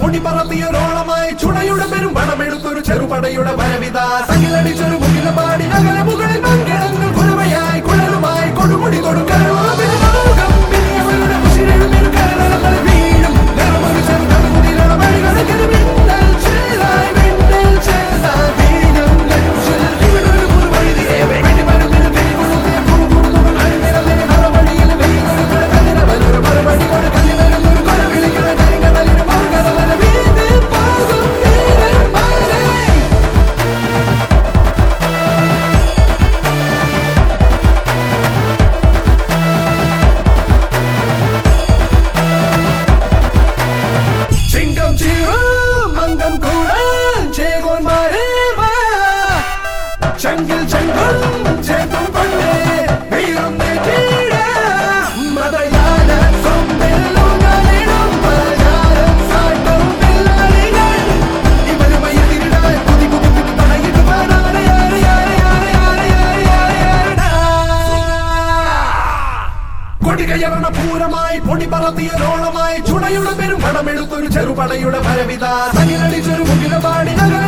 പൊടി ചുണയുടെ പെരും പണമെടുത്തൊരു ചെറുപടയുടെ വരവിതാ. സകിലടിച്ചൊരു കൊടികയറണ പൂരമായി പൊടി പറത്തിയരോളമായി ചുണയുടെ പെരും പടമെടുത്തൊരു ചെറുപടയുടെ ഭരവിത സനിലടിച്ചൊരു മുകില പാടി നഗര